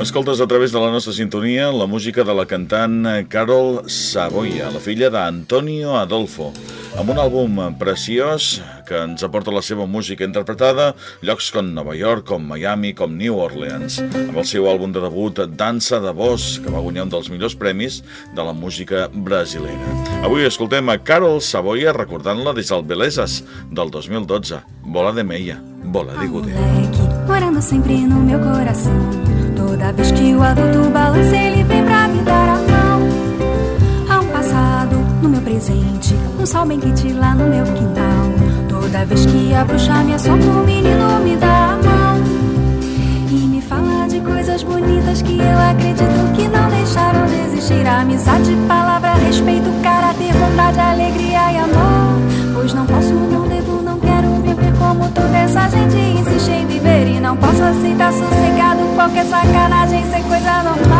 Escoltes a través de la nostra sintonia la música de la cantant Carol Savoia, la filla d'Antonio Adolfo, amb un àlbum preciós que ens aporta la seva música interpretada llocs com Nova York, com Miami, com New Orleans, amb el seu àlbum de debut Dansa de Vos, que va guanyar un dels millors premis de la música brasilera. Avui escoltem a Carol Savoia recordant-la des del Belezas del 2012, Bola de Meia, Bola de Gude. Morando sempre no meu coração Toda vez que o adulto balança, ele vem pra me dar a mão. Há um passado no meu presente, um sol bem quente lá no meu quintal. Toda vez que a bruxa me assombra, o menino me dá a mão. E me fala de coisas bonitas que eu acredito que não deixaram de existir. Amizade, palavra, respeito, caráter, bondade, alegria e amor. Essa gente insiste em viver. E não posso aceitar sossegado qualquer sacanagem sem coisa normal.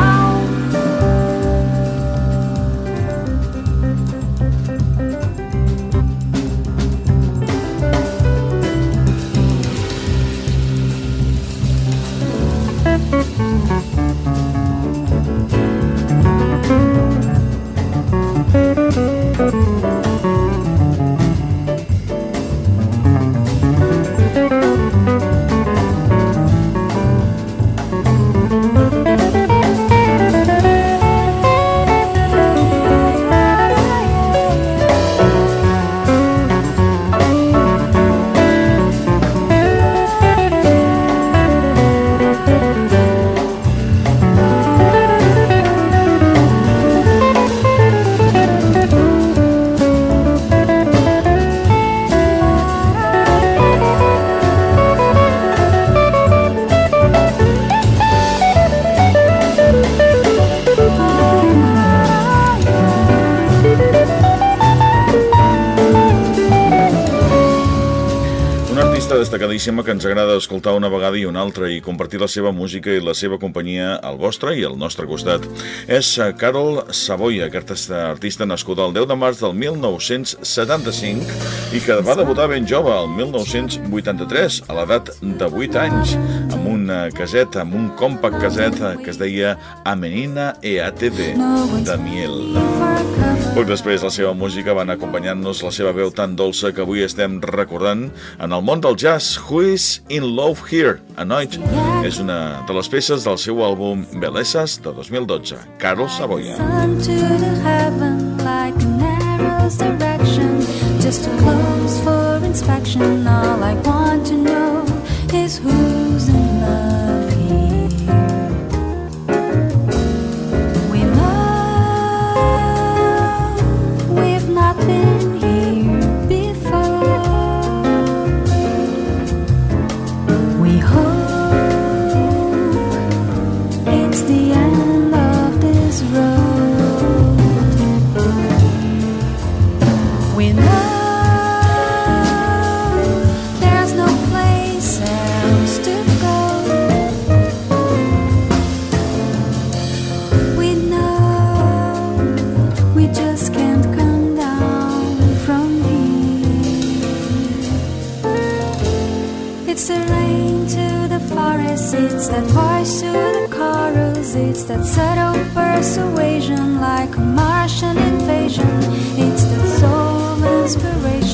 Destacadíssima que ens agrada escoltar una vegada i una altra i compartir la seva música i la seva companyia al vostre i al nostre costat. És Carol Savoia, aquesta artista nascuda el 10 de març del 1975 i que va debutar ben jove, el 1983, a l'edat de 8 anys, amb un caset, amb un compact caset que es deia A Menina EATV de Miel. Poc després la seva música van acompanyant-nos la seva veu tan dolça que avui estem recordant en el món del jazz Who is in Love Here? A Noite és una de les peces del seu àlbum Belesas de 2012, Carlos Savoia. Just close for inspection All I want to know is who's in we know there's no place else to go. We know we just can't come down from here. It's the rain to the forest, it's that voice to the chorus, it's that subtle persuasion like a Martian invasion inspiration.